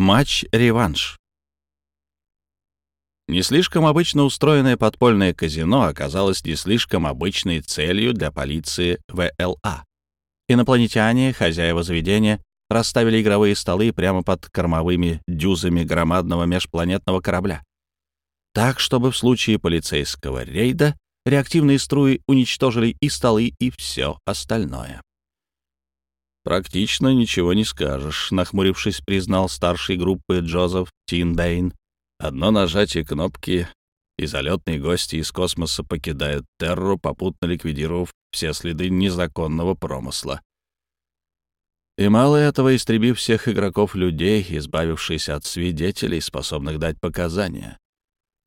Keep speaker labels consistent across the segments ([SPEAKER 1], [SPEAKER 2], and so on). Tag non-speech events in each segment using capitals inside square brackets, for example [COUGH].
[SPEAKER 1] Матч-реванш. Не слишком обычно устроенное подпольное казино оказалось не слишком обычной целью для полиции ВЛА. Инопланетяне, хозяева заведения, расставили игровые столы прямо под кормовыми дюзами громадного межпланетного корабля. Так, чтобы в случае полицейского рейда реактивные струи уничтожили и столы, и все остальное. «Практично ничего не скажешь», — нахмурившись, признал старший группы Джозеф Тинбейн. «Одно нажатие кнопки, и залетные гости из космоса покидают Терру, попутно ликвидировав все следы незаконного промысла. И мало этого, истребив всех игроков-людей, избавившись от свидетелей, способных дать показания.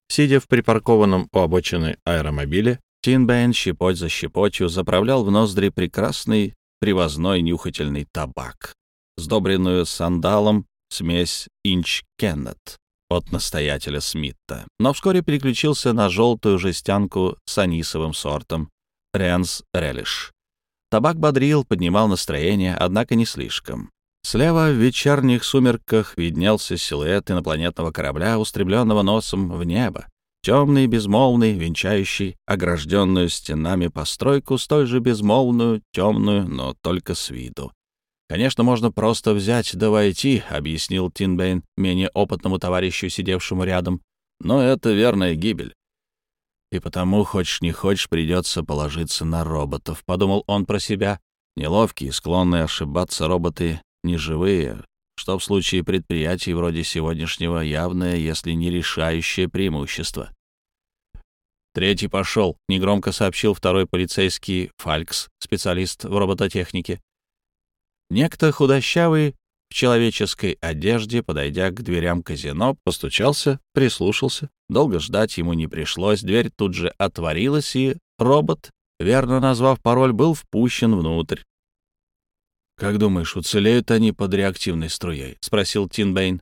[SPEAKER 1] Сидя в припаркованном у обочины аэромобиле, Тинбейн щепоть за щепотью заправлял в ноздри прекрасный привозной нюхательный табак, сдобренную сандалом смесь Инч Кеннет от настоятеля Смитта, но вскоре переключился на желтую жестянку с анисовым сортом Ренс Релиш. Табак бодрил, поднимал настроение, однако не слишком. Слева в вечерних сумерках виднелся силуэт инопланетного корабля, устремленного носом в небо темный, безмолвный, венчающий огражденную стенами постройку, столь же безмолвную, темную, но только с виду. «Конечно, можно просто взять да войти», — объяснил Тинбейн менее опытному товарищу, сидевшему рядом. «Но это верная гибель. И потому, хочешь не хочешь, придется положиться на роботов», — подумал он про себя. Неловкие, склонные ошибаться роботы неживые, что в случае предприятий вроде сегодняшнего явное, если не решающее преимущество. «Третий пошел», — негромко сообщил второй полицейский Фалькс, специалист в робототехнике. Некто худощавый в человеческой одежде, подойдя к дверям казино, постучался, прислушался. Долго ждать ему не пришлось, дверь тут же отворилась, и робот, верно назвав пароль, был впущен внутрь. «Как думаешь, уцелеют они под реактивной струей?» — спросил Тинбейн.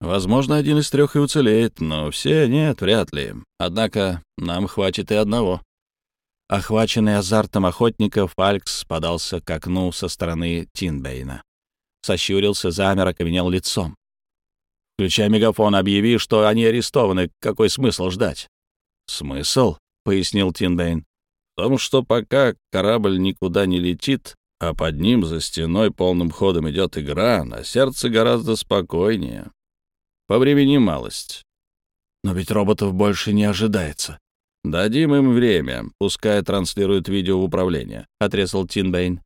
[SPEAKER 1] «Возможно, один из трех и уцелеет, но все нет, вряд ли. Однако нам хватит и одного». Охваченный азартом охотника, Фалькс подался к окну со стороны Тинбейна. Сощурился, замер, окаменел лицом. «Включай мегафон, объяви, что они арестованы. Какой смысл ждать?» «Смысл?» — пояснил Тинбейн. «В том, что пока корабль никуда не летит, а под ним за стеной полным ходом идет игра, на сердце гораздо спокойнее. По времени малость. Но ведь роботов больше не ожидается. Дадим им время, пускай транслируют видео в управление, — отрезал Тинбейн.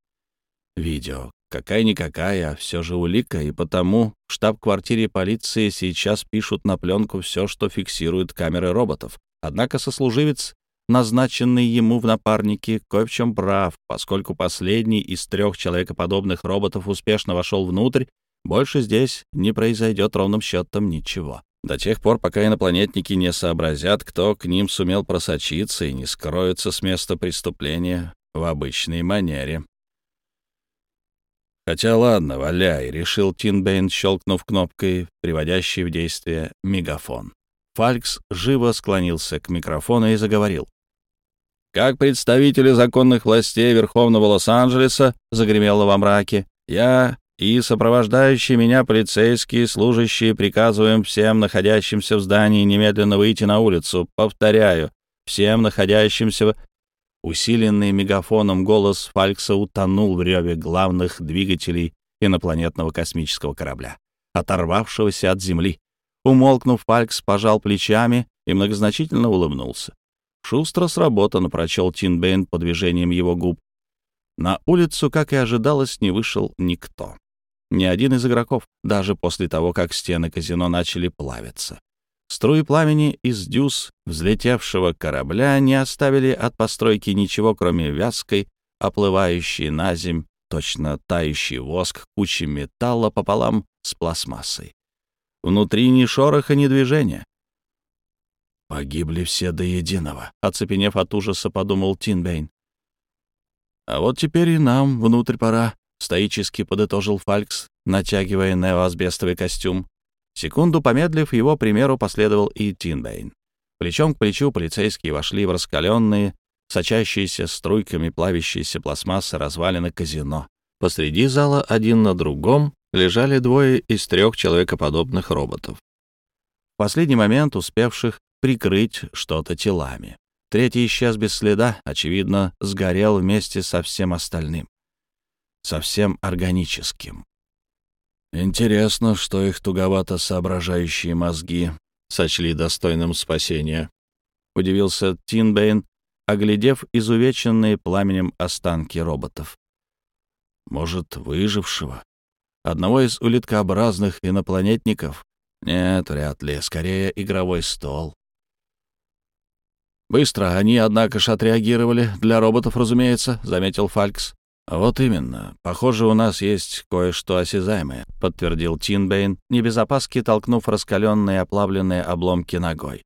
[SPEAKER 1] Видео. Какая-никакая, а все же улика, и потому в штаб-квартире полиции сейчас пишут на пленку все, что фиксируют камеры роботов. Однако сослуживец назначенный ему в напарнике, кое в чем прав, поскольку последний из трех человекоподобных роботов успешно вошел внутрь, больше здесь не произойдет ровным счетом ничего. До тех пор, пока инопланетники не сообразят, кто к ним сумел просочиться и не скроются с места преступления в обычной манере. «Хотя ладно, валяй», — решил Тинбейн, щелкнув кнопкой, приводящей в действие мегафон. Фалькс живо склонился к микрофону и заговорил. «Как представители законных властей Верховного Лос-Анджелеса», — загремело во мраке, «я и сопровождающие меня полицейские служащие приказываем всем находящимся в здании немедленно выйти на улицу. Повторяю, всем находящимся...» Усиленный мегафоном голос Фалькса утонул в реве главных двигателей инопланетного космического корабля, оторвавшегося от Земли. Умолкнув, Фалькс пожал плечами и многозначительно улыбнулся. Шустро сработано, прочел Тинбейн по движениям его губ. На улицу, как и ожидалось, не вышел никто. Ни один из игроков, даже после того, как стены казино начали плавиться. Струи пламени из дюз взлетевшего корабля не оставили от постройки ничего, кроме вязкой, оплывающей на земь, точно тающий воск кучи металла пополам с пластмассой. Внутри ни шороха, ни движения. «Погибли все до единого», — оцепенев от ужаса, подумал Тинбейн. «А вот теперь и нам внутрь пора», — стоически подытожил Фалькс, натягивая неоасбестовый костюм. Секунду помедлив, его примеру последовал и Тинбейн. Плечом к плечу полицейские вошли в раскаленные, сочащиеся струйками плавящиеся пластмассы развалины казино. Посреди зала один на другом лежали двое из трех человекоподобных роботов. В последний момент успевших прикрыть что-то телами. Третий исчез без следа, очевидно, сгорел вместе со всем остальным. Совсем органическим. Интересно, что их туговато соображающие мозги сочли достойным спасения. Удивился Тинбейн, оглядев изувеченные пламенем останки роботов. Может, выжившего? Одного из улиткообразных инопланетников? Нет, вряд ли. Скорее, игровой стол. «Быстро они, однако ж, отреагировали. Для роботов, разумеется», — заметил Фалькс. «Вот именно. Похоже, у нас есть кое-что осязаемое», — подтвердил Тинбейн, небезопаски толкнув раскаленные оплавленные обломки ногой.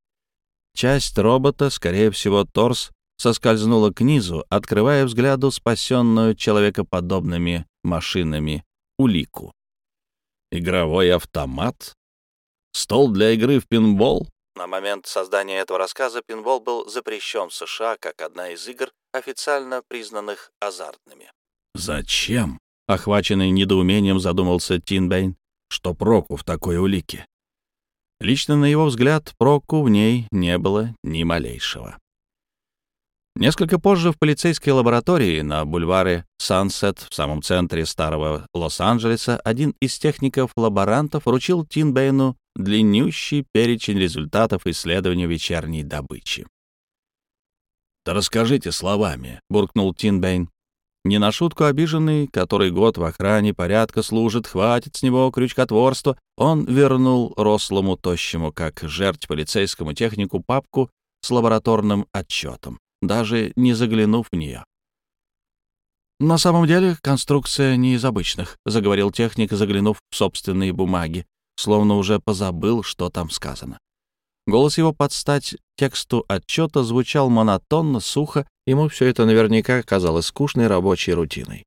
[SPEAKER 1] Часть робота, скорее всего, торс, соскользнула к низу, открывая взгляду спасенную человекоподобными машинами улику. Игровой автомат? Стол для игры в пинбол? На момент создания этого рассказа пинбол был запрещен в США как одна из игр, официально признанных азартными. «Зачем?» — охваченный недоумением задумался Тинбейн. «Что проку в такой улике?» Лично на его взгляд, проку в ней не было ни малейшего. Несколько позже в полицейской лаборатории на бульваре Сансет в самом центре старого Лос-Анджелеса один из техников-лаборантов вручил Тинбейну длиннющий перечень результатов исследования вечерней добычи. «Да расскажите словами», — буркнул Тинбейн. Не на шутку обиженный, который год в охране порядка служит, хватит с него крючкотворства, он вернул рослому тощему, как жертв полицейскому технику, папку с лабораторным отчетом, даже не заглянув в нее. «На самом деле конструкция не из обычных», — заговорил техник, заглянув в собственные бумаги, словно уже позабыл, что там сказано. Голос его под стать тексту отчета звучал монотонно, сухо, ему все это наверняка казалось скучной рабочей рутиной.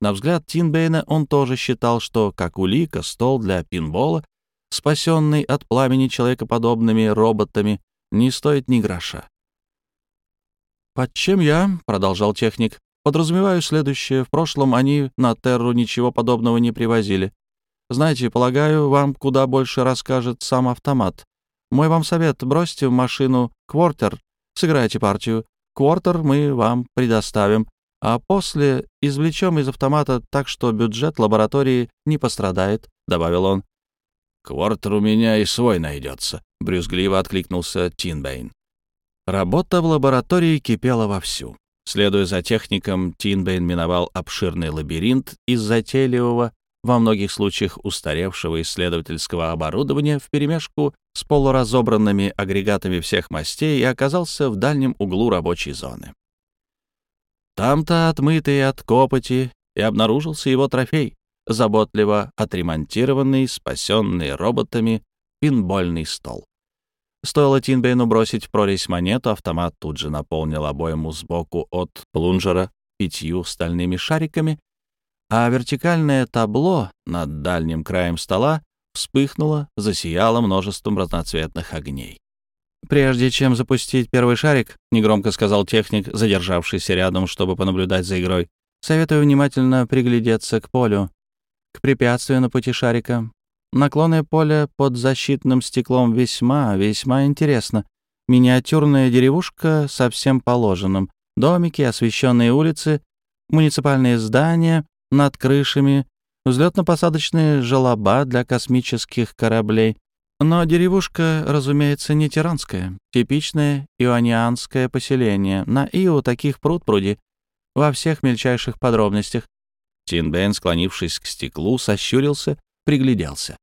[SPEAKER 1] На взгляд Тинбейна он тоже считал, что, как улика, стол для пинбола, спасенный от пламени человекоподобными роботами, не стоит ни гроша. «Под чем я?» — продолжал техник. «Подразумеваю следующее. В прошлом они на Терру ничего подобного не привозили. Знаете, полагаю, вам куда больше расскажет сам автомат. Мой вам совет — бросьте в машину квартер, сыграйте партию. Квартер мы вам предоставим, а после извлечем из автомата так, что бюджет лаборатории не пострадает», — добавил он. «Квартер у меня и свой найдется», — брюзгливо откликнулся Тинбейн. Работа в лаборатории кипела вовсю. Следуя за техником, Тинбейн миновал обширный лабиринт из затейливого во многих случаях устаревшего исследовательского оборудования вперемешку с полуразобранными агрегатами всех мастей и оказался в дальнем углу рабочей зоны. Там-то, отмытый от копоти, и обнаружился его трофей, заботливо отремонтированный, спасенный роботами пинбольный стол. Стоило Тинбейну бросить в прорезь монету, автомат тут же наполнил обойму сбоку от плунжера пятью стальными шариками а вертикальное табло над дальним краем стола вспыхнуло, засияло множеством разноцветных огней. «Прежде чем запустить первый шарик», — негромко сказал техник, задержавшийся рядом, чтобы понаблюдать за игрой, «советую внимательно приглядеться к полю, к препятствию на пути шарика. Наклонное поле под защитным стеклом весьма, весьма интересно. Миниатюрная деревушка со всем положенным, домики, освещенные улицы, муниципальные здания, над крышами, взлетно-посадочные желоба для космических кораблей. Но деревушка, разумеется, не тиранская, типичное ионианское поселение. На Ио таких пруд-пруди, во всех мельчайших подробностях. Тинбен, склонившись к стеклу, сощурился, пригляделся.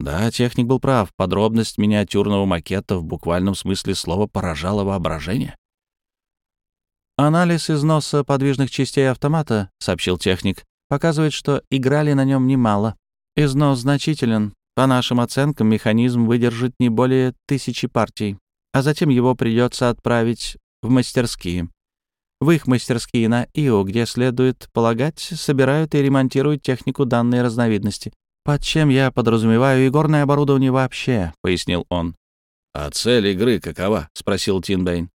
[SPEAKER 1] Да, техник был прав, подробность миниатюрного макета в буквальном смысле слова поражала воображение. «Анализ износа подвижных частей автомата», — сообщил техник, показывает, что играли на нем немало. Износ значителен. По нашим оценкам, механизм выдержит не более тысячи партий, а затем его придется отправить в мастерские. В их мастерские на ИО, где, следует полагать, собирают и ремонтируют технику данной разновидности. «Под чем я подразумеваю и горное оборудование вообще», — пояснил он. «А цель игры какова?» — спросил Тинбейн.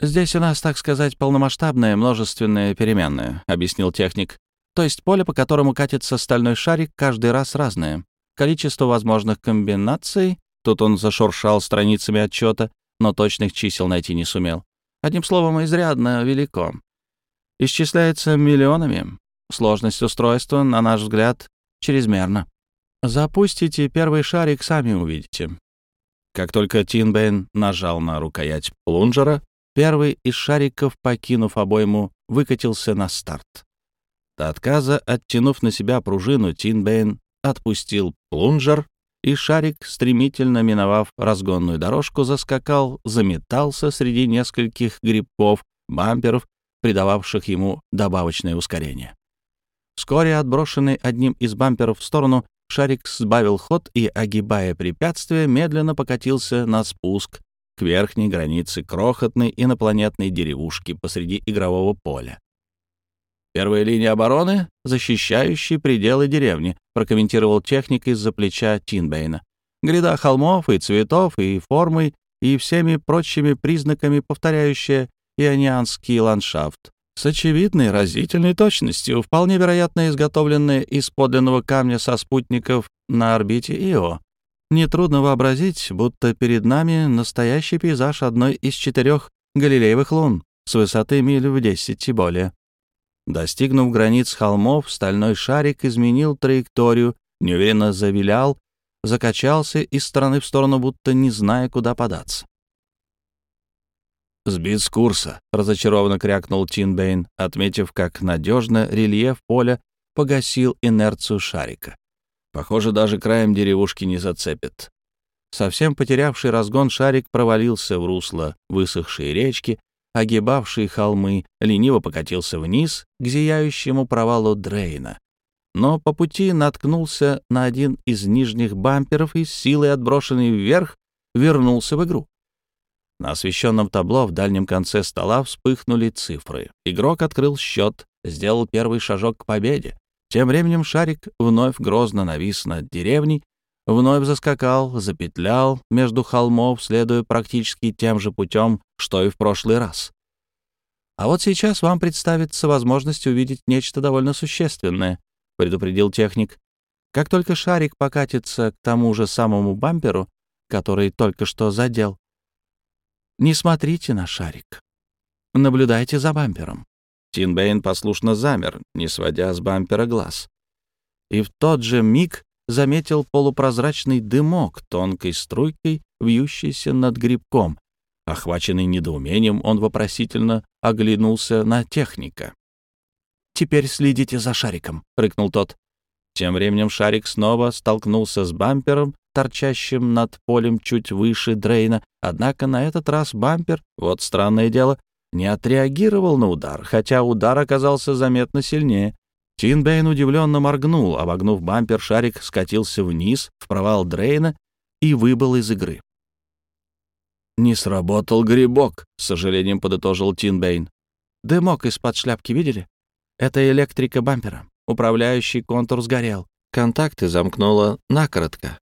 [SPEAKER 1] «Здесь у нас, так сказать, полномасштабная множественная переменная», — объяснил техник.
[SPEAKER 2] То есть поле, по которому катится стальной шарик, каждый раз разное. Количество возможных комбинаций... Тут он зашуршал страницами отчета, но точных чисел найти не сумел. Одним словом, изрядно велико. Исчисляется миллионами. Сложность устройства, на наш взгляд, чрезмерна. Запустите первый шарик, сами увидите. Как только Тинбейн нажал на рукоять плунжера, первый из шариков, покинув обойму, выкатился на старт. До отказа, оттянув на себя пружину, Тинбейн отпустил плунжер, и шарик, стремительно миновав разгонную дорожку, заскакал, заметался среди нескольких грибков, бамперов, придававших ему добавочное ускорение. Вскоре, отброшенный одним из бамперов в сторону, шарик сбавил ход и, огибая препятствие, медленно покатился на спуск к верхней границе крохотной инопланетной деревушки посреди игрового поля. «Первая линия обороны, защищающая пределы деревни», прокомментировал техник из-за плеча Тинбейна. «Гряда холмов и цветов, и формой, и всеми прочими признаками повторяющая ионианский ландшафт с очевидной разительной точностью, вполне вероятно изготовленные из подлинного камня со спутников на орбите Ио. Нетрудно вообразить, будто перед нами настоящий пейзаж одной из четырех галилеевых лун с высоты миль в десять и более. Достигнув границ холмов, стальной шарик изменил траекторию, неуверенно завилял, закачался из стороны в сторону, будто не зная, куда податься. «Сбит с курса», — разочарованно крякнул Тинбейн, отметив, как надежно рельеф поля погасил инерцию шарика. Похоже, даже краем деревушки не зацепит. Совсем потерявший разгон шарик провалился в русло высохшей речки, огибавший холмы, лениво покатился вниз к зияющему провалу Дрейна. Но по пути наткнулся на один из нижних бамперов и с силой отброшенный вверх вернулся в игру. На освещенном табло в дальнем конце стола вспыхнули цифры. Игрок открыл счет, сделал первый шажок к победе. Тем временем шарик вновь грозно навис над деревней, вновь заскакал, запетлял между холмов, следуя практически тем же путем, что и в прошлый раз. А вот сейчас вам представится возможность увидеть нечто довольно существенное, предупредил техник. Как только шарик покатится к тому же самому бамперу, который только что задел, не смотрите на шарик. Наблюдайте за бампером. Тинбейн послушно замер, не сводя с бампера глаз. И в тот же миг заметил полупрозрачный дымок тонкой струйкой, вьющийся над грибком. Охваченный недоумением, он вопросительно оглянулся на техника. «Теперь следите за шариком», — рыкнул тот. Тем временем шарик снова столкнулся с бампером, торчащим над полем чуть выше Дрейна, однако на этот раз бампер, вот странное дело, не отреагировал на удар, хотя удар оказался заметно сильнее. Тинбейн удивленно моргнул, обогнув бампер, шарик скатился вниз, в провал Дрейна и выбыл из игры. «Не сработал грибок», — с сожалением подытожил Тинбейн. «Дымок из-под шляпки видели? Это электрика бампера. Управляющий контур сгорел. Контакты замкнуло накоротко.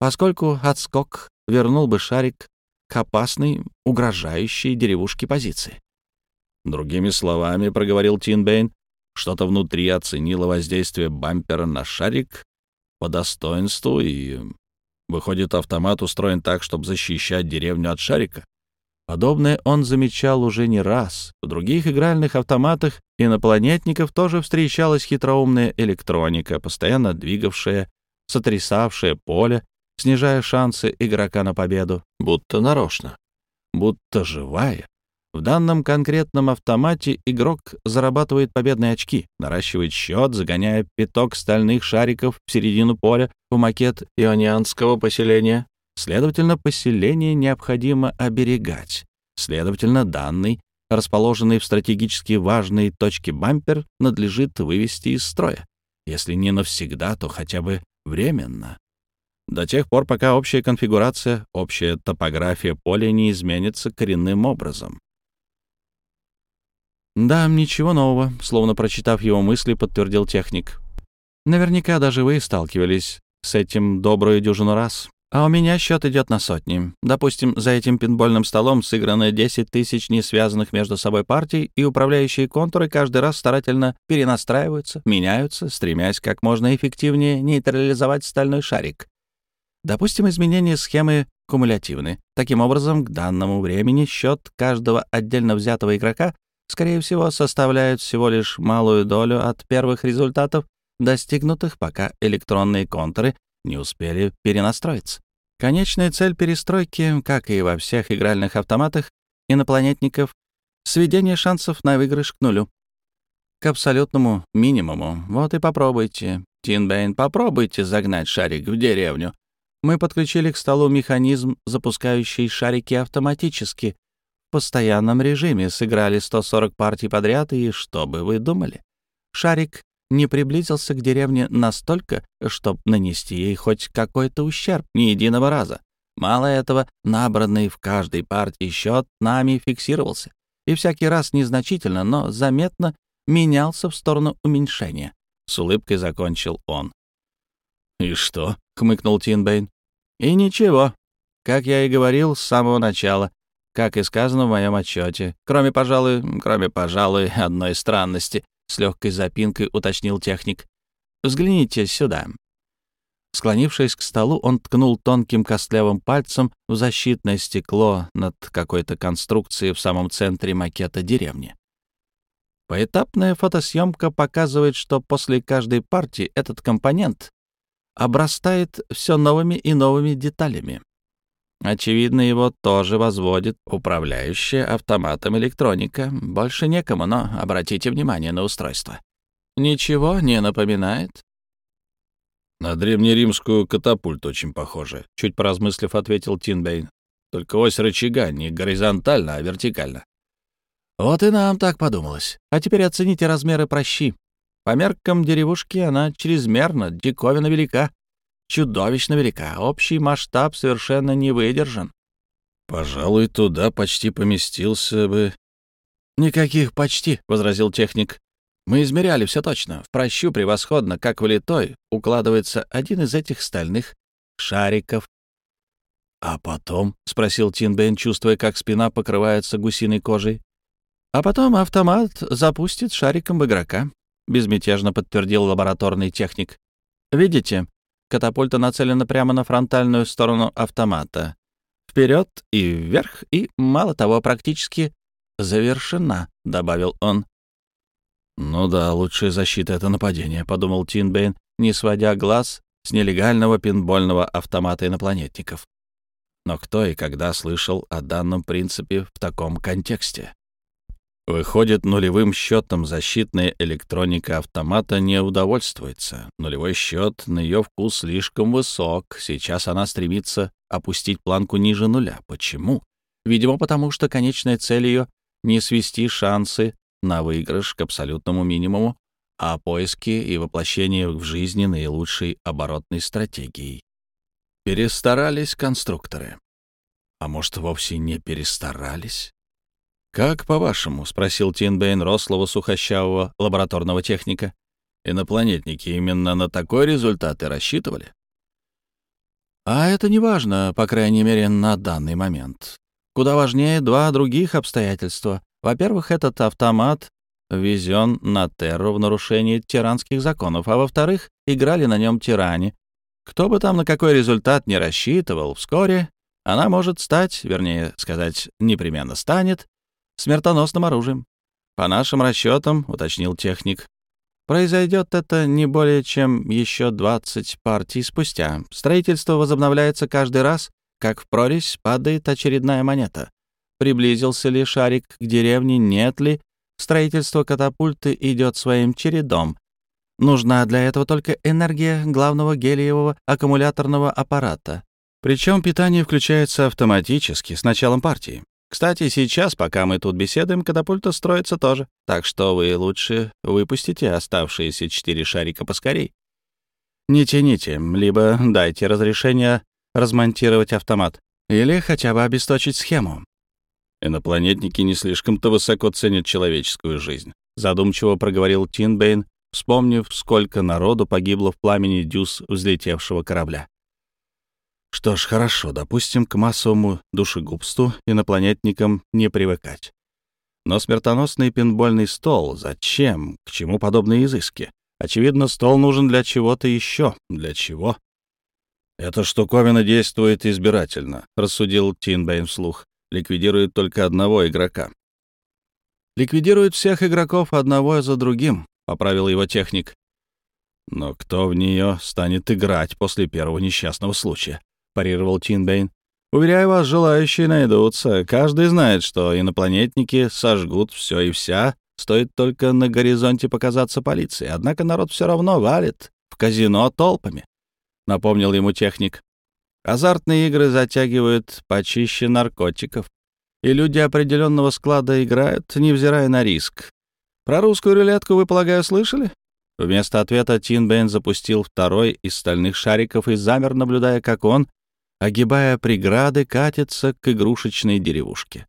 [SPEAKER 2] Поскольку отскок вернул бы шарик к опасной, угрожающей деревушке позиции. Другими словами, проговорил Тинбейн, что-то внутри оценило воздействие бампера на шарик по достоинству и Выходит, автомат устроен так, чтобы защищать деревню от шарика. Подобное он замечал уже не раз. В других игральных автоматах инопланетников тоже встречалась хитроумная электроника, постоянно двигавшая, сотрясавшая поле, снижая шансы игрока на победу, будто нарочно, будто живая. В данном конкретном автомате игрок зарабатывает победные очки, наращивает счет, загоняя пяток стальных шариков в середину поля в макет ионианского поселения. Следовательно, поселение необходимо оберегать. Следовательно, данный, расположенный в стратегически важной точке бампер, надлежит вывести из строя. Если не навсегда, то хотя бы временно. До тех пор, пока общая конфигурация, общая топография поля не изменится коренным образом. «Да, ничего нового», — словно прочитав его мысли, подтвердил техник. «Наверняка даже вы сталкивались с этим добрую дюжину раз. А у меня счет идет на сотни. Допустим, за этим пинбольным столом сыграно 10 тысяч несвязанных между собой партий, и управляющие контуры каждый раз старательно перенастраиваются, меняются, стремясь как можно эффективнее нейтрализовать стальной шарик. Допустим, изменения схемы кумулятивны. Таким образом, к данному времени счет каждого отдельно взятого игрока, скорее всего, составляет всего лишь малую долю от первых результатов, достигнутых, пока электронные контуры не успели перенастроиться. Конечная цель перестройки, как и во всех игральных автоматах инопланетников, сведение шансов на выигрыш к нулю. К абсолютному минимуму. Вот и попробуйте. Тинбейн, попробуйте загнать шарик в деревню. Мы подключили к столу механизм, запускающий шарики автоматически. В постоянном режиме сыграли 140 партий подряд, и что бы вы думали? Шарик не приблизился к деревне настолько, чтобы нанести ей хоть какой-то ущерб ни единого раза. Мало этого, набранный в каждой партии счет нами фиксировался, и всякий раз незначительно, но заметно менялся в сторону уменьшения. С улыбкой закончил он.
[SPEAKER 1] «И что?»
[SPEAKER 2] — хмыкнул Тинбейн. «И ничего. Как я и говорил с самого начала, как и сказано в моем отчете, кроме, пожалуй, кроме, пожалуй, [LAUGHS] одной странности — с легкой запинкой уточнил техник. «Взгляните сюда». Склонившись к столу, он ткнул тонким костлявым пальцем в защитное стекло над какой-то конструкцией в самом центре макета деревни. Поэтапная фотосъемка показывает, что после каждой партии этот компонент обрастает все новыми и новыми деталями. Очевидно, его тоже возводит управляющая автоматом электроника. Больше некому, но обратите внимание на устройство. Ничего не напоминает?
[SPEAKER 1] На древнеримскую катапульту очень похоже, чуть поразмыслив, ответил Тинбейн. Только ось рычага не горизонтально, а вертикально.
[SPEAKER 2] Вот и нам так подумалось. А теперь оцените размеры прощи. По меркам деревушки она чрезмерно, диковина велика чудовищно велика. Общий масштаб совершенно не выдержан.
[SPEAKER 1] Пожалуй, туда почти поместился бы...
[SPEAKER 2] Никаких почти, — возразил техник. Мы измеряли все точно. В прощу превосходно, как влитой, укладывается один из этих стальных шариков. «А потом?» — спросил Тинбейн, чувствуя, как спина покрывается гусиной кожей. «А потом автомат запустит шариком в игрока», — безмятежно подтвердил лабораторный техник. «Видите, Катапульта нацелена прямо на фронтальную сторону автомата. Вперед и вверх, и, мало того, практически завершена, — добавил он.
[SPEAKER 1] «Ну да, лучшая защита — это нападение», — подумал Тинбейн, не сводя глаз с нелегального пинбольного автомата инопланетников. Но кто и когда слышал о данном принципе в таком контексте? Выходит, нулевым счетом защитная электроника автомата не удовольствуется. Нулевой счет на ее вкус слишком высок. Сейчас она стремится опустить планку ниже нуля. Почему? Видимо, потому что конечная цель ее — не свести шансы на выигрыш к абсолютному минимуму, а поиски и воплощение в жизни наилучшей оборотной стратегии. Перестарались конструкторы. А может, вовсе не перестарались? «Как по-вашему?» — спросил Тинбейн рослого сухощавого лабораторного техника. «Инопланетники именно на такой результат и рассчитывали?»
[SPEAKER 2] «А это не важно, по крайней мере, на данный момент. Куда важнее два других обстоятельства. Во-первых, этот автомат везен на Терру в нарушении тиранских законов, а во-вторых, играли на нем тиране. Кто бы там на какой результат не рассчитывал, вскоре она может стать, вернее сказать, непременно станет, смертоносным оружием. По нашим расчетам, уточнил техник, произойдет это не более чем еще 20 партий спустя. Строительство возобновляется каждый раз, как в прорезь падает очередная монета. Приблизился ли шарик к деревне, нет ли, строительство катапульты идет своим чередом. Нужна для этого только энергия главного гелиевого аккумуляторного аппарата. Причем питание включается автоматически с началом партии. Кстати, сейчас, пока мы тут беседуем, катапульта строится тоже, так что вы лучше выпустите оставшиеся четыре шарика поскорей. Не тяните, либо дайте разрешение размонтировать автомат, или хотя бы обесточить схему.
[SPEAKER 1] Инопланетники не слишком-то высоко ценят человеческую жизнь, задумчиво проговорил Тинбейн, вспомнив, сколько народу погибло в пламени дюз взлетевшего корабля.
[SPEAKER 2] Что ж, хорошо, допустим, к массовому душегубству инопланетникам не привыкать. Но смертоносный пинбольный стол, зачем? К чему подобные изыски? Очевидно, стол нужен для чего-то еще. Для чего? «Эта штуковина действует избирательно», — рассудил Тинбейн вслух. «Ликвидирует только одного игрока». «Ликвидирует всех игроков одного за другим», — поправил его техник. «Но кто в нее станет играть после первого несчастного случая?» — парировал Тинбейн. «Уверяю вас, желающие найдутся. Каждый знает, что инопланетники сожгут все и вся, стоит только на горизонте показаться полиции. Однако народ все равно валит в казино толпами напомнил ему техник. Азартные игры затягивают почище наркотиков, и люди определенного склада играют, невзирая на риск. Про русскую рулетку вы, полагаю, слышали? Вместо ответа Тин Бен запустил второй из стальных шариков и замер, наблюдая, как он, огибая преграды, катится к игрушечной деревушке.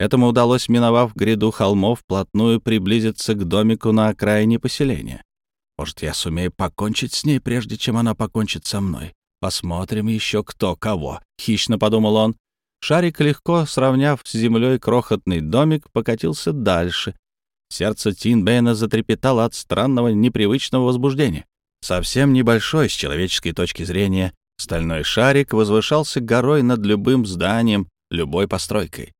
[SPEAKER 2] Этому удалось, миновав гряду холмов, вплотную приблизиться к домику на окраине поселения. Может, я сумею покончить с ней, прежде чем она покончит со мной. Посмотрим еще кто кого», — хищно подумал он. Шарик, легко сравняв с землей крохотный домик, покатился дальше. Сердце Тинбейна затрепетало от странного, непривычного возбуждения. Совсем небольшой с человеческой точки зрения, стальной шарик возвышался горой над любым зданием, любой постройкой.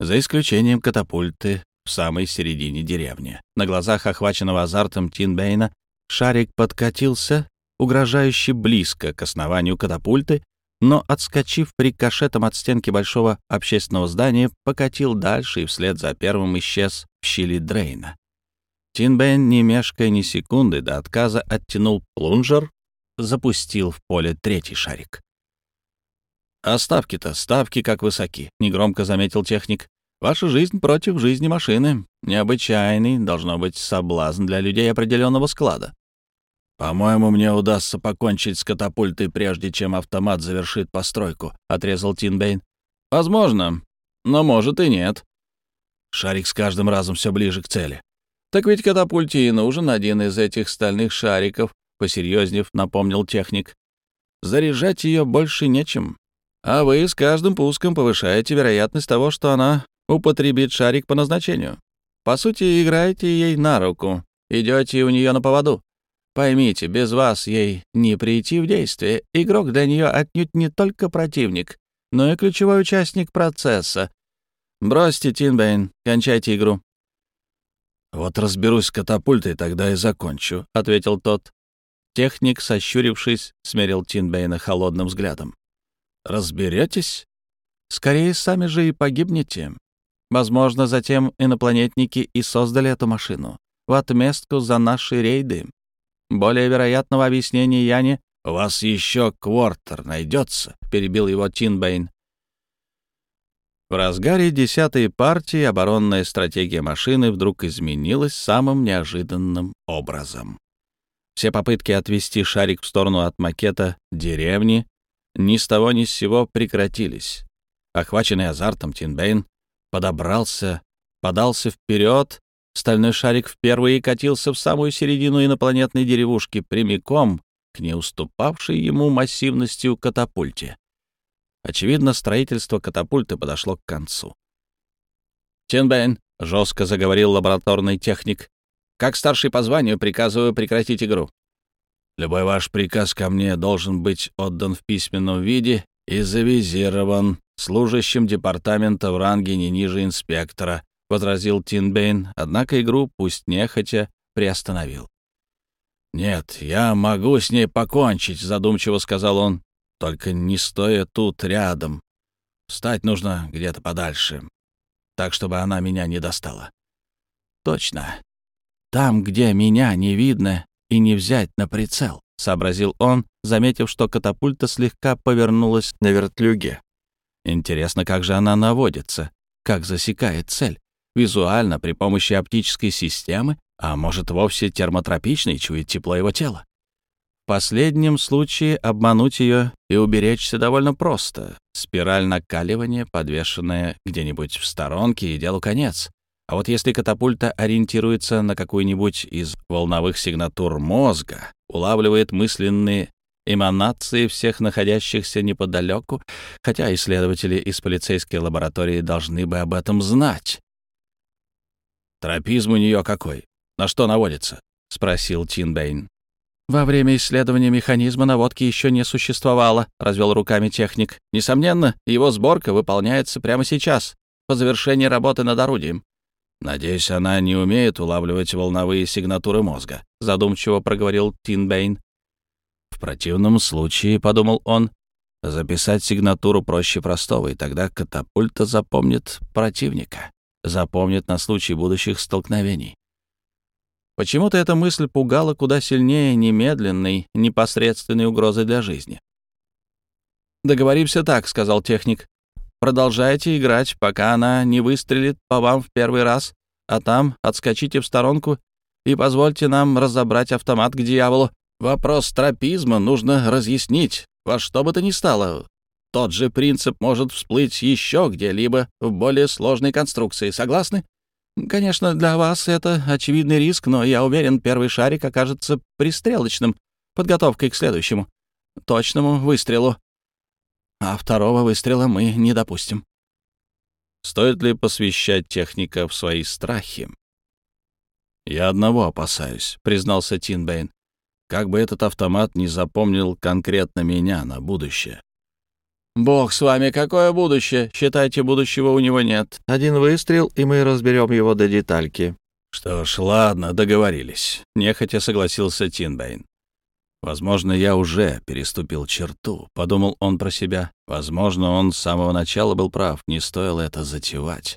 [SPEAKER 2] За исключением катапульты в самой середине деревни. На глазах охваченного азартом Тинбейна Шарик подкатился угрожающе близко к основанию катапульты, но, отскочив рикошетом от стенки большого общественного здания, покатил дальше и вслед за первым исчез в щели Дрейна. Тинбен, не мешкая ни секунды, до отказа оттянул плунжер, запустил в поле третий шарик. «А ставки-то, ставки как высоки», — негромко заметил техник. «Ваша жизнь против жизни машины. Необычайный, должно быть, соблазн для людей определенного склада. «По-моему, мне удастся покончить с катапультой, прежде чем автомат завершит постройку», — отрезал Тинбейн. «Возможно, но может и нет». Шарик с каждым разом все ближе к цели. «Так ведь катапульте и нужен один из этих стальных шариков», — посерьезнев напомнил техник. «Заряжать ее больше нечем. А вы с каждым пуском повышаете вероятность того, что она употребит шарик по назначению. По сути, играете ей на руку, идете у нее на поводу. Поймите, без вас ей не прийти в действие. Игрок для нее отнюдь не только противник, но и ключевой участник процесса. Бросьте, Тинбейн, кончайте игру. «Вот разберусь с катапультой, тогда и закончу», — ответил тот. Техник, сощурившись, смерил Тинбейна холодным взглядом. «Разберетесь? Скорее, сами же и погибнете. Возможно, затем инопланетники и создали эту машину в отместку за наши рейды. Более вероятного объяснения я не... «У вас еще квартер найдется», — перебил его Тинбейн. В разгаре десятой партии оборонная стратегия машины вдруг изменилась самым неожиданным образом. Все попытки отвести шарик в сторону от макета деревни ни с того ни с сего прекратились. Охваченный азартом Тинбейн подобрался, подался вперед, стальной шарик впервые катился в самую середину инопланетной деревушки, прямиком к неуступавшей ему массивностью катапульте. Очевидно, строительство катапульты подошло к концу. «Тинбэйн», — жестко заговорил лабораторный техник, — «как старший по званию приказываю прекратить игру. Любой ваш приказ ко мне должен быть отдан в письменном виде и завизирован служащим департамента в ранге не ниже инспектора», — возразил Тинбейн, однако игру, пусть нехотя, приостановил. «Нет, я могу с ней покончить», — задумчиво сказал он, — «только не стоя тут рядом. Встать нужно где-то подальше, так, чтобы она меня не достала». «Точно. Там, где меня не видно и не взять на прицел», — сообразил он, заметив, что катапульта слегка повернулась на вертлюге. Интересно, как же она наводится, как засекает цель. Визуально, при помощи оптической системы, а может, вовсе термотропичный, чует тепло его тела. В последнем случае обмануть ее и уберечься довольно просто. Спираль накаливания, подвешенная где-нибудь в сторонке, и делу конец. А вот если катапульта ориентируется на какую-нибудь из волновых сигнатур мозга, улавливает мысленные эманации всех находящихся неподалеку, хотя исследователи из полицейской лаборатории должны бы об этом знать.
[SPEAKER 1] «Тропизм у нее какой? На что наводится?» — спросил Тинбейн.
[SPEAKER 2] «Во время исследования механизма наводки еще не существовало», — развел руками техник. «Несомненно, его сборка выполняется прямо сейчас, по завершении работы над орудием».
[SPEAKER 1] «Надеюсь, она не умеет улавливать волновые сигнатуры мозга», — задумчиво проговорил Тинбейн. «В противном случае», — подумал он, — «записать сигнатуру проще простого, и тогда катапульта запомнит противника, запомнит на случай будущих столкновений».
[SPEAKER 2] Почему-то эта мысль пугала куда сильнее немедленной, непосредственной угрозы для жизни. «Договоримся так», — сказал техник. «Продолжайте играть, пока она не выстрелит по вам в первый раз, а там отскочите в сторонку и позвольте нам разобрать автомат к дьяволу. Вопрос тропизма нужно разъяснить, во что бы то ни стало. Тот же принцип может всплыть еще где-либо в более сложной конструкции. Согласны?» Конечно, для вас это очевидный риск, но я уверен, первый шарик окажется пристрелочным, подготовкой к следующему, точному выстрелу. А второго выстрела мы не допустим.
[SPEAKER 1] Стоит ли посвящать техника в свои страхи? «Я одного опасаюсь», — признался Тинбейн. «Как бы этот автомат не запомнил конкретно меня на будущее».
[SPEAKER 2] «Бог с вами, какое будущее? Считайте, будущего у него нет. Один выстрел, и мы разберем его до детальки».
[SPEAKER 1] «Что ж, ладно, договорились», — нехотя согласился Тинбейн. «Возможно, я уже переступил черту», — подумал он про себя. «Возможно, он с самого начала был прав, не стоило это затевать».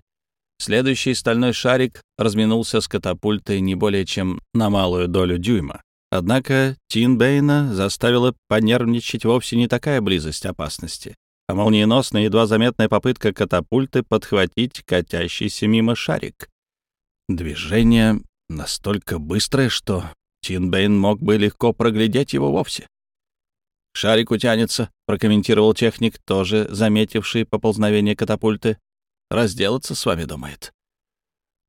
[SPEAKER 2] Следующий стальной шарик разминулся с катапультой не более чем на малую долю дюйма. Однако Тинбейна заставила понервничать вовсе не такая близость опасности а молниеносная, едва заметная попытка катапульты подхватить катящийся мимо шарик. Движение настолько быстрое, что Тинбейн мог бы легко проглядеть его вовсе. «Шарик утянется», — прокомментировал техник, тоже заметивший поползновение катапульты. «Разделаться с вами, думает».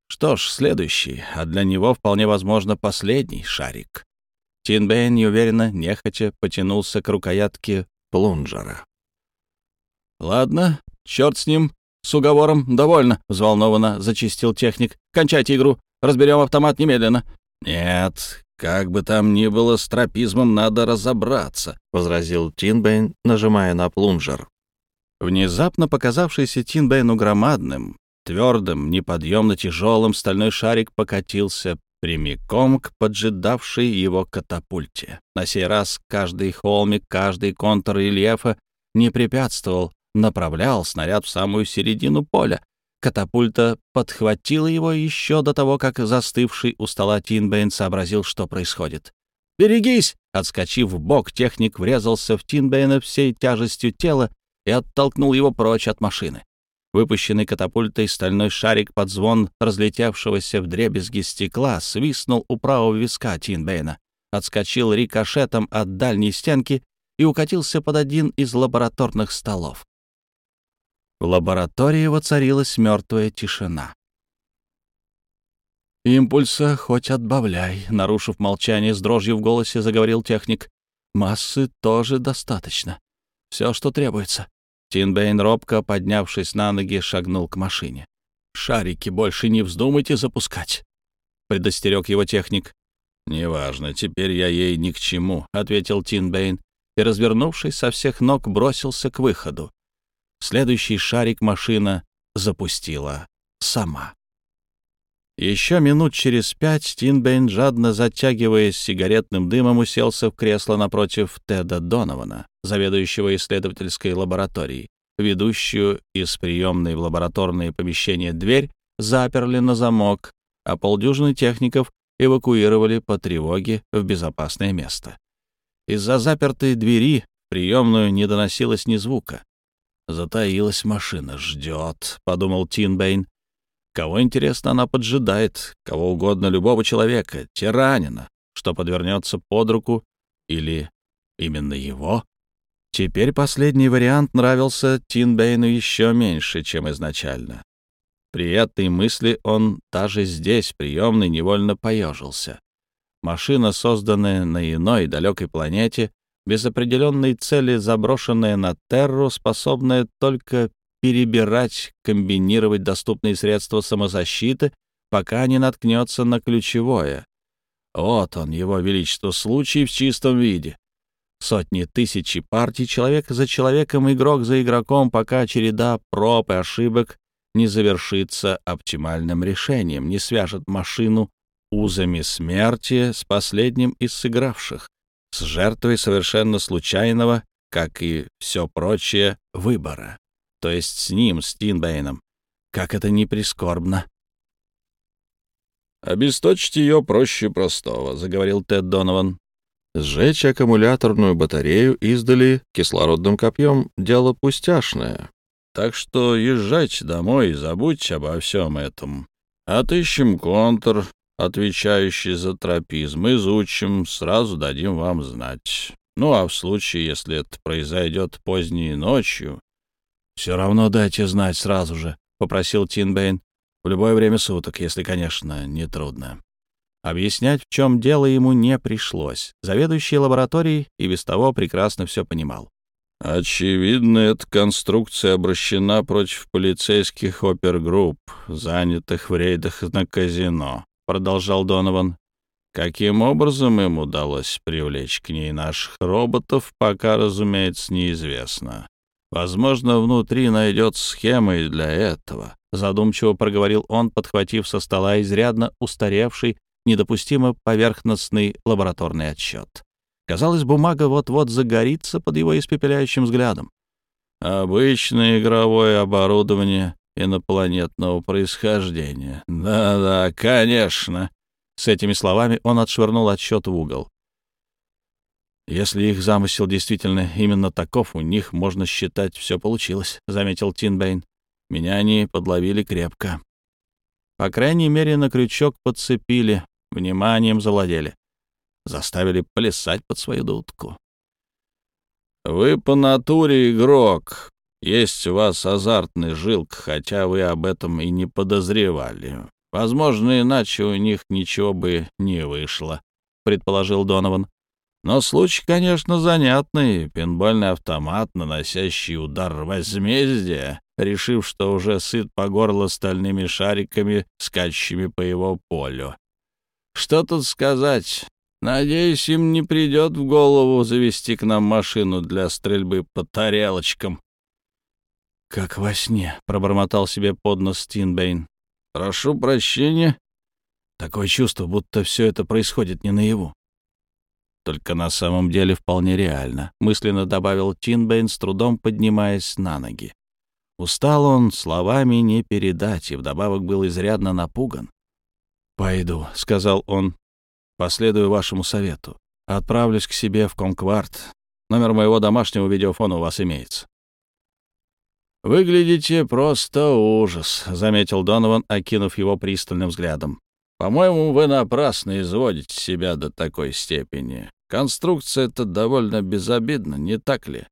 [SPEAKER 2] Что ж, следующий, а для него вполне возможно последний шарик. Тинбейн неуверенно, нехотя потянулся к рукоятке плунжера. «Ладно, черт с ним, с уговором довольно», — взволнованно зачистил техник. «Кончайте игру, разберем автомат немедленно».
[SPEAKER 1] «Нет, как бы там ни было, с тропизмом надо разобраться», — возразил Тинбейн, нажимая на плунжер.
[SPEAKER 2] Внезапно показавшийся Тинбейну громадным, твердым, неподъемно тяжелым, стальной шарик покатился прямиком к поджидавшей его катапульте. На сей раз каждый холмик, каждый контур рельефа не препятствовал направлял снаряд в самую середину поля. Катапульта подхватила его еще до того, как застывший у стола Тинбейн сообразил, что происходит. «Берегись!» Отскочив в бок, техник врезался в Тинбейна всей тяжестью тела и оттолкнул его прочь от машины. Выпущенный катапультой стальной шарик под звон разлетевшегося в дребезги стекла свистнул у правого виска Тинбейна, отскочил рикошетом от дальней стенки и укатился под один из лабораторных столов. В лаборатории воцарилась мертвая тишина. «Импульса хоть отбавляй», — нарушив молчание, с дрожью в голосе заговорил техник. «Массы тоже достаточно. Все, что требуется». Тинбейн, робко поднявшись на ноги, шагнул к машине. «Шарики больше не вздумайте запускать», — предостерег его техник.
[SPEAKER 1] «Неважно, теперь я ей ни к чему», — ответил Тинбейн
[SPEAKER 2] и, развернувшись со всех ног, бросился к выходу. Следующий шарик машина запустила сама. Еще минут через пять Тинбейн, жадно затягиваясь сигаретным дымом, уселся в кресло напротив Теда Донована, заведующего исследовательской лабораторией. Ведущую из приемной в лабораторные помещения дверь заперли на замок, а полдюжины техников эвакуировали по тревоге в безопасное место. Из-за запертой двери в приемную не доносилось ни звука. Затаилась машина, ждет, — подумал Тинбейн. Кого, интересно, она поджидает? Кого угодно, любого человека, тиранина, что подвернется под руку, или именно его? Теперь последний вариант нравился Тинбейну еще меньше, чем изначально. При этой мысли он даже здесь, приемный, невольно поежился. Машина, созданная на иной далекой планете, без определенной цели заброшенная на терру, способная только перебирать, комбинировать доступные средства самозащиты, пока не наткнется на ключевое. Вот он, его величество, случай в чистом виде. Сотни тысячи партий, человек за человеком, игрок за игроком, пока череда проб и ошибок не завершится оптимальным решением, не свяжет машину узами смерти с последним из сыгравших, с жертвой совершенно случайного, как и все прочее, выбора. То есть с ним, с Тинбейном. Как это не прискорбно.
[SPEAKER 1] «Обесточить ее проще простого», — заговорил Тед Донован. «Сжечь аккумуляторную батарею издали кислородным копьем — дело пустяшное. Так что езжайте домой и забудьте обо всем этом. Отыщем контур, отвечающий за тропизм, изучим, сразу дадим вам знать. Ну а в случае, если это произойдет поздней ночью...
[SPEAKER 2] — Все равно дайте знать сразу же, — попросил Тинбейн. — В любое время суток, если, конечно, не трудно. Объяснять, в чем дело, ему не пришлось. Заведующий лабораторией и без того прекрасно все понимал.
[SPEAKER 1] Очевидно, эта конструкция обращена против полицейских опергрупп, занятых в рейдах на казино продолжал Донован. Каким образом им удалось привлечь к ней наших роботов, пока, разумеется, неизвестно. Возможно, внутри найдется схема и для этого. Задумчиво проговорил он, подхватив со стола изрядно устаревший, недопустимо поверхностный лабораторный отчет. Казалось, бумага вот-вот загорится под его испепеляющим взглядом. Обычное игровое оборудование инопланетного происхождения. Да-да, конечно. С этими словами он отшвырнул отсчет в угол. Если их замысел действительно именно таков, у них, можно считать, все получилось, — заметил Тинбейн. Меня они подловили крепко. По крайней мере, на крючок подцепили, вниманием завладели. Заставили плясать под свою дудку. «Вы по натуре игрок», есть у вас азартный жилк, хотя вы об этом и не подозревали. Возможно, иначе у них ничего бы не вышло, — предположил Донован. Но случай, конечно, занятный. Пинбольный автомат, наносящий удар возмездия, решив, что уже сыт по горло стальными шариками, скачущими по его полю. Что тут сказать? Надеюсь, им не придет в голову завести к нам машину для стрельбы по тарелочкам.
[SPEAKER 2] «Как во сне», — пробормотал себе под нос Стинбейн.
[SPEAKER 1] «Прошу прощения».
[SPEAKER 2] Такое чувство, будто все это происходит не наяву. Только на самом деле вполне реально, мысленно добавил Тинбейн, с трудом поднимаясь на ноги. Устал он, словами не передать, и вдобавок был изрядно напуган. «Пойду», — сказал он, — «последую вашему совету. Отправлюсь к себе в Конкварт. Номер моего домашнего видеофона у вас имеется».
[SPEAKER 1] «Выглядите просто ужас», — заметил Донован, окинув его пристальным взглядом. «По-моему, вы напрасно изводите себя до такой степени. Конструкция-то довольно безобидна, не так ли?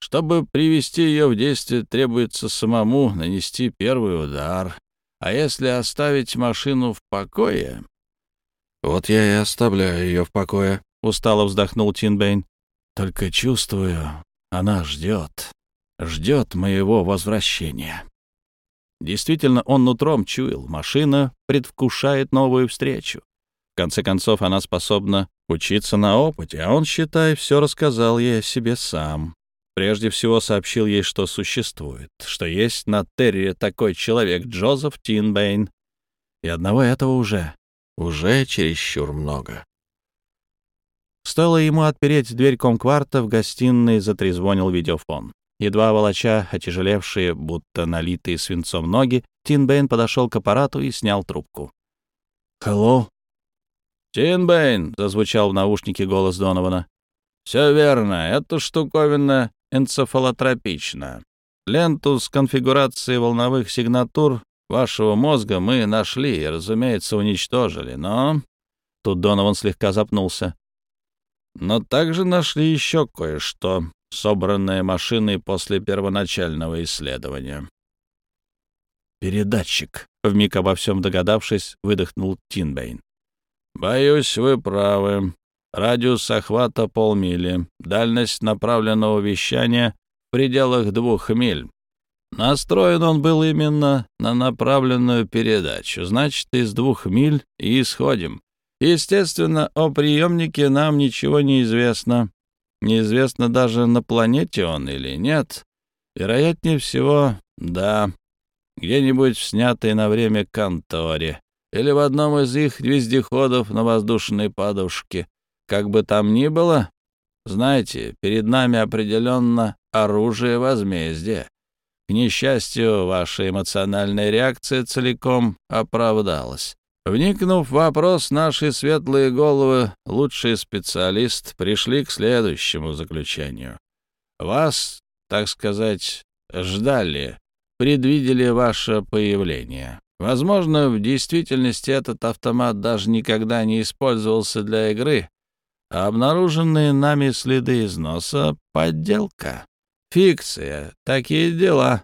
[SPEAKER 1] Чтобы привести ее в действие, требуется самому нанести первый удар. А если оставить машину в покое...»
[SPEAKER 2] «Вот я и оставляю ее в покое», — устало вздохнул Тинбейн. «Только чувствую, она ждет» ждет моего возвращения. Действительно, он нутром чуял, машина предвкушает новую встречу. В конце концов, она способна учиться на опыте, а он, считай, все рассказал ей о себе сам. Прежде всего сообщил ей, что существует, что есть на Терре такой человек, Джозеф Тинбейн. И одного этого уже, уже чересчур много. Стоило ему отпереть дверь комкварта, в гостиной затрезвонил видеофон. Едва волоча, отяжелевшие, будто налитые свинцом ноги, Тинбейн подошел к аппарату и снял трубку. «Hello?»
[SPEAKER 1] «Тинбейн!» — зазвучал в наушнике голос Донована. «Все верно. Эта штуковина энцефалотропична. Ленту с конфигурацией волновых сигнатур вашего мозга мы нашли и, разумеется, уничтожили, но...»
[SPEAKER 2] Тут Донован слегка запнулся.
[SPEAKER 1] «Но также нашли еще кое-что собранное машиной после первоначального исследования.
[SPEAKER 2] «Передатчик», — вмиг обо всем догадавшись, выдохнул Тинбейн.
[SPEAKER 1] «Боюсь, вы правы. Радиус охвата полмили. Дальность направленного вещания в пределах двух миль. Настроен он был именно на направленную передачу. Значит, из двух миль и исходим. Естественно, о приемнике нам ничего не известно. Неизвестно даже, на планете он или нет. Вероятнее всего, да. Где-нибудь в снятой на время конторе. Или в одном из их вездеходов на воздушной подушке. Как бы там ни было, знаете, перед нами определенно оружие возмездия. К несчастью, ваша эмоциональная реакция целиком оправдалась. Вникнув в вопрос, наши светлые головы, лучший специалист, пришли к следующему заключению. Вас, так сказать, ждали, предвидели ваше появление. Возможно, в действительности этот автомат даже никогда не использовался для игры, а обнаруженные нами следы износа — подделка. Фикция. Такие дела.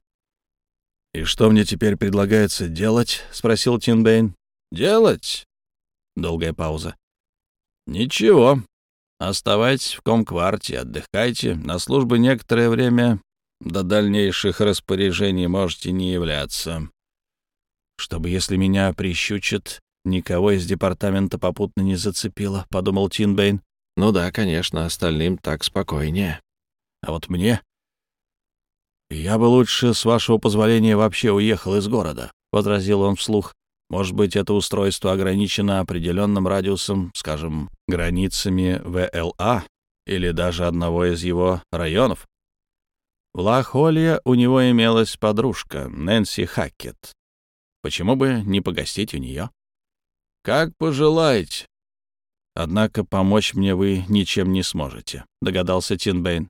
[SPEAKER 2] «И что мне теперь предлагается делать?» — спросил Тинбейн.
[SPEAKER 1] «Делать?» Долгая пауза. «Ничего. Оставайтесь в комкварте, отдыхайте. На службу некоторое время до дальнейших распоряжений можете не являться.
[SPEAKER 2] Чтобы, если меня прищучат, никого из департамента попутно не зацепило», — подумал Тинбейн. «Ну да, конечно, остальным так спокойнее. А вот мне «Я бы лучше, с вашего позволения, вообще уехал из города», — возразил он вслух. «Может быть, это устройство ограничено определенным радиусом, скажем, границами ВЛА или даже одного из его районов?» В Лахолье у него имелась подружка, Нэнси Хакет. Почему бы не погостить у нее?
[SPEAKER 1] «Как пожелаете».
[SPEAKER 2] «Однако помочь мне вы ничем не сможете», — догадался Тинбейн.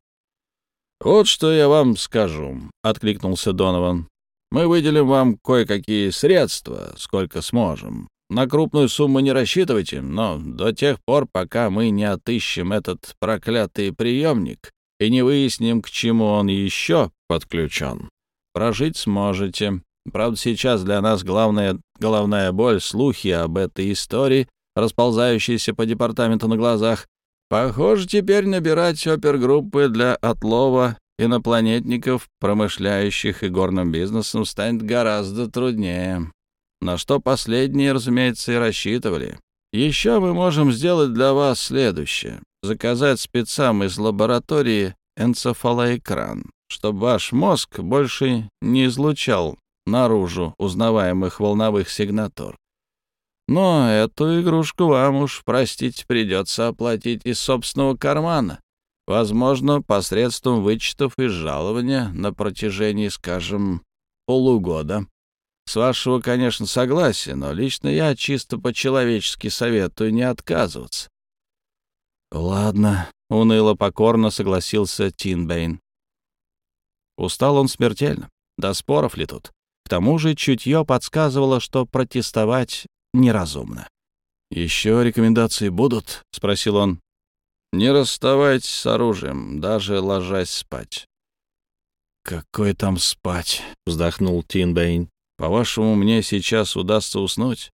[SPEAKER 1] «Вот что я вам скажу», — откликнулся Донован. «Мы выделим вам кое-какие средства, сколько сможем. На крупную сумму не рассчитывайте, но до тех пор, пока мы не отыщем этот проклятый приемник и не выясним, к чему он еще подключен, прожить сможете. Правда, сейчас для нас главная головная боль — слухи об этой истории, расползающиеся по департаменту на глазах, Похоже, теперь набирать опергруппы для отлова инопланетников, промышляющих игорным бизнесом, станет гораздо труднее. На что последние, разумеется, и рассчитывали. Еще мы можем сделать для вас следующее. Заказать спецам из лаборатории энцефалоэкран, чтобы ваш мозг больше не излучал наружу узнаваемых волновых сигнатур. Но эту игрушку вам уж, простите, придется оплатить из собственного кармана. Возможно, посредством вычетов из жалования на протяжении, скажем, полугода. С вашего, конечно, согласия, но лично я чисто по-человечески советую не отказываться.
[SPEAKER 2] «Ладно», — уныло-покорно согласился Тинбейн. Устал он смертельно. До споров ли тут? К тому же чутье подсказывало, что протестовать неразумно. «Еще рекомендации будут?» — спросил он.
[SPEAKER 1] «Не расставайтесь с оружием, даже ложась спать».
[SPEAKER 2] «Какой там спать?» — вздохнул Тинбейн. «По-вашему, мне сейчас удастся уснуть?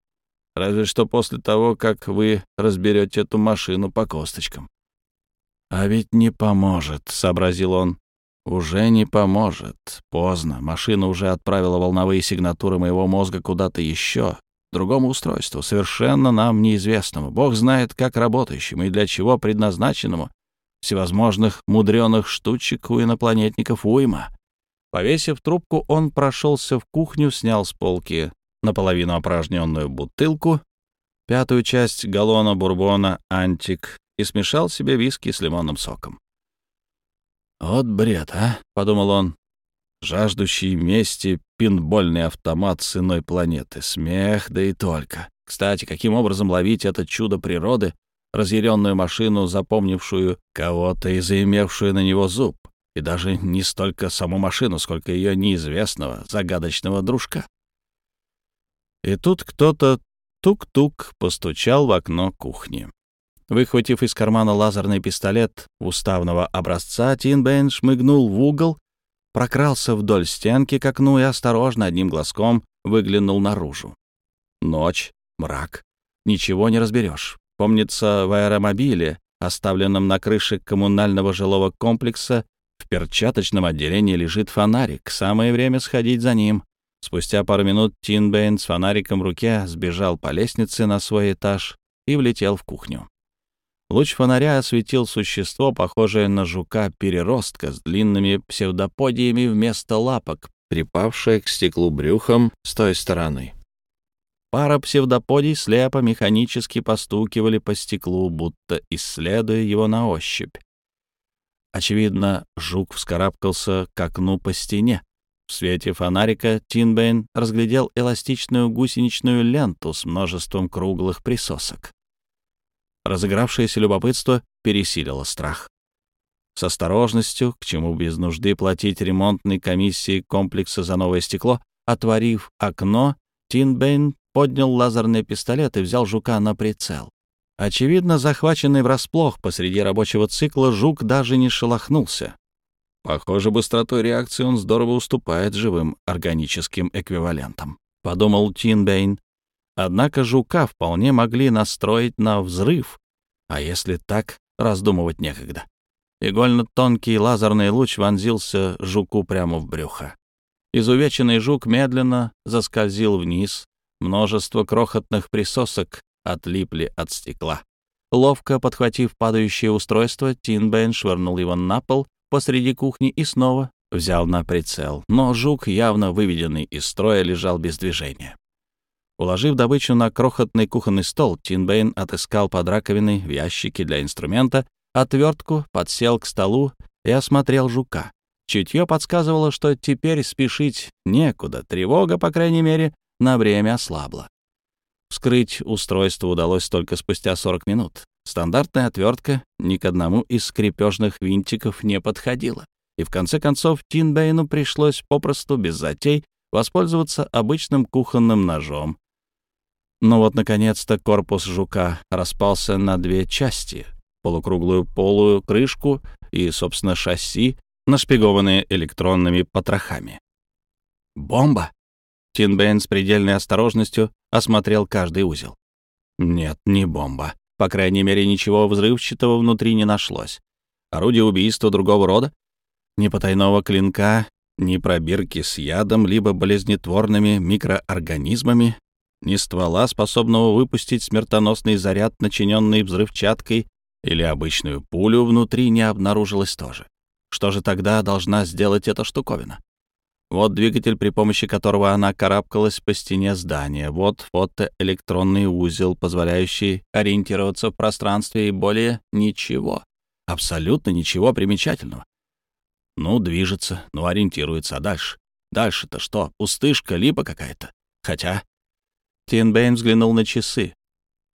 [SPEAKER 2] Разве что после того, как вы разберете эту машину по косточкам». «А ведь не поможет», — сообразил он. «Уже не поможет. Поздно. Машина уже отправила волновые сигнатуры моего мозга куда-то еще, другому устройству, совершенно нам неизвестному, бог знает, как работающему и для чего предназначенному, всевозможных мудреных штучек у инопланетников уйма. Повесив трубку, он прошелся в кухню, снял с полки наполовину опорожненную бутылку, пятую часть галлона бурбона «Антик» и смешал себе виски с лимонным соком. «Вот бред, а!» — подумал он жаждущий мести пинбольный автомат с иной планеты. Смех, да и только. Кстати, каким образом ловить это чудо природы, разъяренную машину, запомнившую кого-то и заимевшую на него зуб? И даже не столько саму машину, сколько ее неизвестного, загадочного дружка. И тут кто-то тук-тук постучал в окно кухни. Выхватив из кармана лазерный пистолет уставного образца, Тинбейн шмыгнул в угол прокрался вдоль стенки к окну и осторожно одним глазком выглянул наружу. Ночь, мрак, ничего не разберешь. Помнится, в аэромобиле оставленном на крыше коммунального жилого комплекса, в перчаточном отделении лежит фонарик. Самое время сходить за ним. Спустя пару минут Тинбейн с фонариком в руке сбежал по лестнице на свой этаж и влетел в кухню. Луч фонаря осветил существо, похожее на жука-переростка с длинными псевдоподиями вместо лапок, припавшее к стеклу брюхом с той стороны. Пара псевдоподий слепо механически постукивали по стеклу, будто исследуя его на ощупь. Очевидно, жук вскарабкался к окну по стене. В свете фонарика Тинбейн разглядел эластичную гусеничную ленту с множеством круглых присосок. Разыгравшееся любопытство пересилило страх. С осторожностью, к чему без нужды платить ремонтной комиссии комплекса за новое стекло, отворив окно, Тинбейн поднял лазерный пистолет и взял жука на прицел. Очевидно, захваченный врасплох посреди рабочего цикла, жук даже не шелохнулся. Похоже, быстротой реакции он здорово уступает живым органическим эквивалентам, подумал Тинбейн. Однако жука вполне могли настроить на взрыв, а если так, раздумывать некогда. Игольно-тонкий лазерный луч вонзился жуку прямо в брюхо. Изувеченный жук медленно заскользил вниз, множество крохотных присосок отлипли от стекла. Ловко подхватив падающее устройство, Тинбейн швырнул его на пол посреди кухни и снова взял на прицел. Но жук, явно выведенный из строя, лежал без движения. Уложив добычу на крохотный кухонный стол, Тинбейн отыскал под раковиной в ящике для инструмента отвертку, подсел к столу и осмотрел жука. Чутье подсказывало, что теперь спешить некуда, тревога, по крайней мере, на время ослабла. Вскрыть устройство удалось только спустя 40 минут. Стандартная отвертка ни к одному из скрепежных винтиков не подходила. И в конце концов Тинбейну пришлось попросту без затей воспользоваться обычным кухонным ножом. Но вот, наконец-то, корпус жука распался на две части — полукруглую полую крышку и, собственно, шасси, нашпигованные электронными потрохами. «Бомба!» Тинбейн с предельной осторожностью осмотрел каждый узел. Нет, не бомба. По крайней мере, ничего взрывчатого внутри не нашлось. Орудие убийства другого рода? Ни потайного клинка, ни пробирки с ядом, либо болезнетворными микроорганизмами, ни ствола, способного выпустить смертоносный заряд, начиненный взрывчаткой, или обычную пулю внутри не обнаружилось тоже. Что же тогда должна сделать эта штуковина? Вот двигатель, при помощи которого она карабкалась по стене здания. Вот фотоэлектронный узел, позволяющий ориентироваться в пространстве, и более ничего. Абсолютно ничего примечательного. Ну, движется, ну, ориентируется, а дальше? Дальше-то что? Пустышка, либо какая-то? Хотя... Тинбейн взглянул на часы.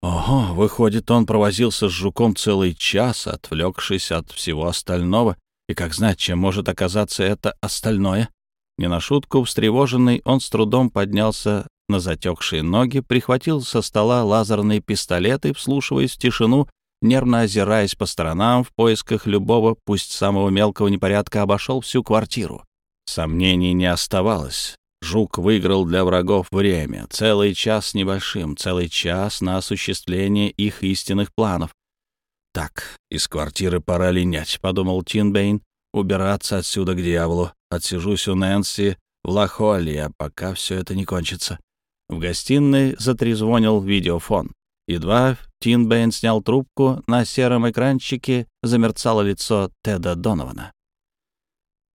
[SPEAKER 2] Ого, выходит, он провозился с жуком целый час, отвлекшись от всего остального, и как знать, чем может оказаться это остальное? Не на шутку встревоженный, он с трудом поднялся на затекшие ноги, прихватил со стола лазерный пистолет и, вслушиваясь в тишину, нервно озираясь по сторонам в поисках любого, пусть самого мелкого непорядка, обошел всю квартиру. Сомнений не оставалось. Жук выиграл для врагов время, целый час с небольшим, целый час на осуществление их истинных планов. «Так, из квартиры пора линять», — подумал Тинбейн, — «убираться отсюда к дьяволу. Отсижусь у Нэнси в Лахоле, пока все это не кончится. В гостиной затрезвонил видеофон. Едва Тинбейн снял трубку, на сером экранчике замерцало лицо Теда Донована.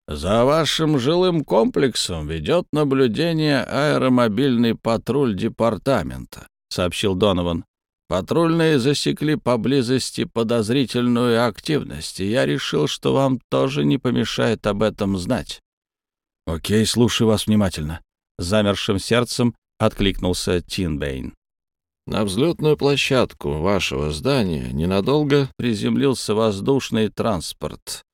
[SPEAKER 2] «За вашим жилым комплексом ведет наблюдение аэромобильный патруль департамента», — сообщил Донован. «Патрульные засекли поблизости подозрительную активность, и я решил, что вам тоже не помешает об этом знать». «Окей, слушаю вас внимательно». Замершим сердцем откликнулся Тинбейн. На взлетную площадку вашего здания ненадолго приземлился воздушный транспорт.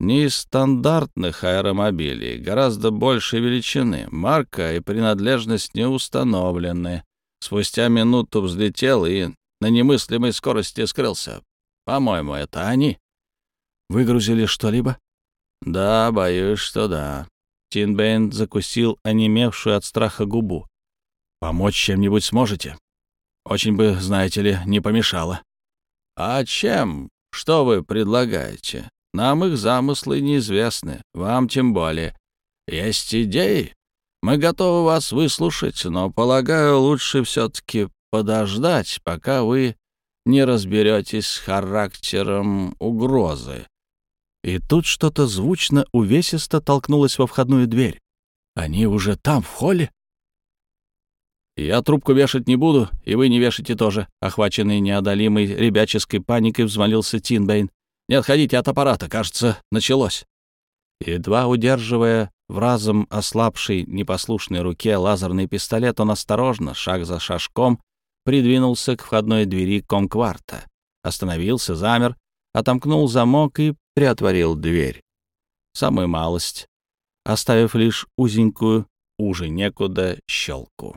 [SPEAKER 2] Не из стандартных аэромобилей, гораздо большей величины. Марка и принадлежность не установлены. Спустя минуту взлетел и на немыслимой скорости скрылся. По-моему, это они. Выгрузили что-либо? Да, боюсь, что да. Тинбейн закусил онемевшую от страха губу. «Помочь чем-нибудь сможете? Очень бы, знаете ли, не помешало». «А чем?
[SPEAKER 1] что вы предлагаете? Нам их замыслы неизвестны, вам тем более. Есть идеи? Мы готовы вас выслушать, но, полагаю, лучше все-таки подождать, пока вы не разберетесь с характером угрозы.
[SPEAKER 2] И тут что-то звучно увесисто толкнулось во входную дверь. Они уже там, в холле? «Я трубку вешать не буду, и вы не вешайте тоже», — охваченный неодолимой ребяческой паникой взмолился Тинбейн. «Не отходите от аппарата, кажется, началось». Едва удерживая в разом ослабшей непослушной руке лазерный пистолет, он осторожно, шаг за шажком, придвинулся к входной двери комкварта, остановился, замер, отомкнул замок и приотворил дверь. Самую малость, оставив лишь узенькую, уже некуда, щелку.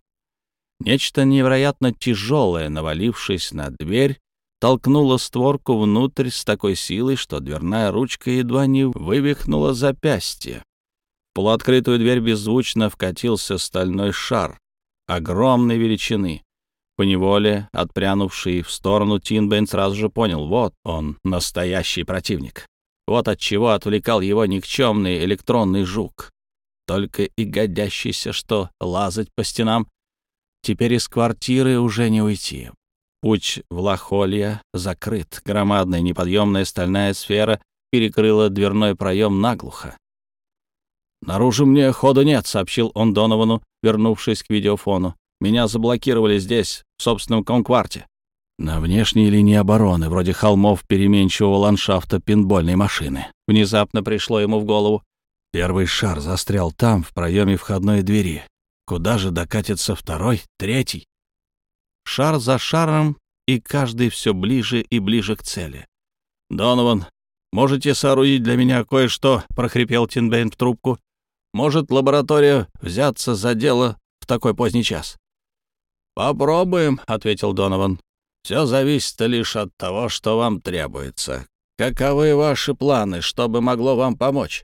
[SPEAKER 2] Нечто невероятно тяжелое, навалившись на дверь, толкнуло створку внутрь с такой силой, что дверная ручка едва не вывихнула запястье. В полуоткрытую дверь беззвучно вкатился стальной шар огромной величины. Поневоле, отпрянувший в сторону, Тинбейн сразу же понял, вот он, настоящий противник. Вот от чего отвлекал его никчемный электронный жук. Только и годящийся, что лазать по стенам. Теперь из квартиры уже не уйти. Путь в Лохолье закрыт. Громадная неподъемная стальная сфера перекрыла дверной проем наглухо. «Наружу мне хода нет», — сообщил он Доновану, вернувшись к видеофону. «Меня заблокировали здесь, в собственном конкварте». На внешней линии обороны, вроде холмов переменчивого ландшафта пинбольной машины. Внезапно пришло ему в голову. Первый шар застрял там, в проеме входной двери. Куда же докатится второй, третий? Шар за шаром, и каждый все ближе и ближе к цели. «Донован, можете соорудить для меня кое-что?» — прохрипел Тинбейн в трубку. Может лаборатория взяться за дело в такой поздний час?» «Попробуем», — ответил Донован. «Все зависит лишь от того, что вам требуется. Каковы ваши планы, чтобы могло вам помочь?»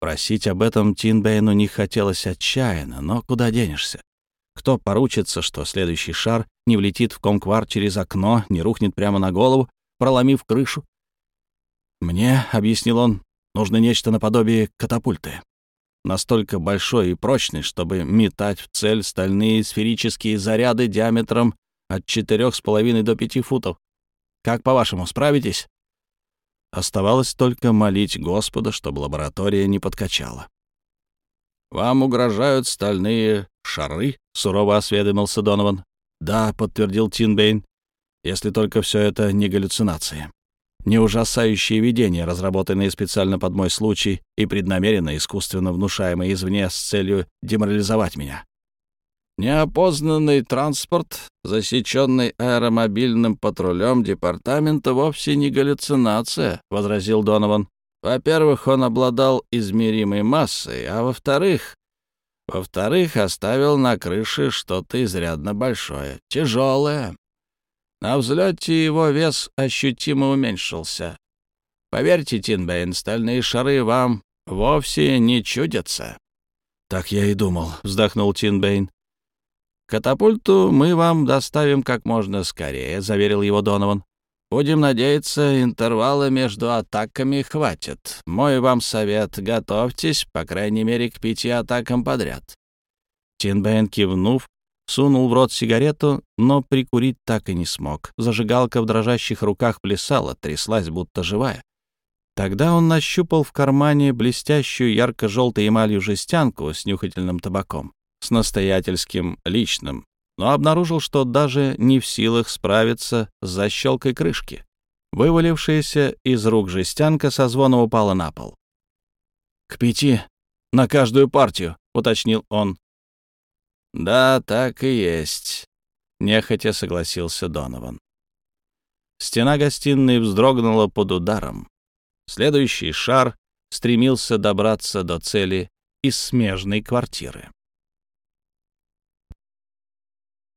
[SPEAKER 2] Просить об этом Тинбейну не хотелось отчаянно, но куда денешься? Кто поручится, что следующий шар не влетит в комквар через окно, не рухнет прямо на голову, проломив крышу? «Мне», — объяснил он, — «нужно нечто наподобие катапульты настолько большой и прочный, чтобы метать в цель стальные сферические заряды диаметром от 4,5 до 5 футов. Как, по-вашему, справитесь? Оставалось только молить Господа, чтобы лаборатория не подкачала. «Вам угрожают стальные шары?» — сурово осведомился Донован. «Да», — подтвердил Тинбейн, — «если только все это не галлюцинации» не ужасающие видения, разработанные специально под мой случай и преднамеренно искусственно внушаемые извне с целью деморализовать меня. Неопознанный транспорт, засеченный аэромобильным патрулем департамента, вовсе не галлюцинация, — возразил Донован. Во-первых, он обладал измеримой массой, а во-вторых... Во-вторых, оставил на крыше что-то изрядно большое, тяжелое, на взлете его вес ощутимо уменьшился. Поверьте, Тинбейн, стальные шары вам вовсе не чудятся. «Так я и думал», — вздохнул Тинбейн. «Катапульту мы вам доставим как можно скорее», — заверил его Донован. «Будем надеяться, интервала между атаками хватит. Мой вам совет — готовьтесь, по крайней мере, к пяти атакам подряд». Тинбейн, кивнув, Сунул в рот сигарету, но прикурить так и не смог. Зажигалка в дрожащих руках плясала, тряслась, будто живая. Тогда он нащупал в кармане блестящую ярко-желтой эмалью жестянку с нюхательным табаком, с настоятельским личным, но обнаружил, что даже не в силах справиться с защелкой крышки. Вывалившаяся из рук жестянка со звоном упала на пол. «К пяти на каждую партию», — уточнил он, «Да, так и есть», — нехотя согласился Донован. Стена гостиной вздрогнула под ударом. Следующий шар стремился добраться до цели из смежной квартиры.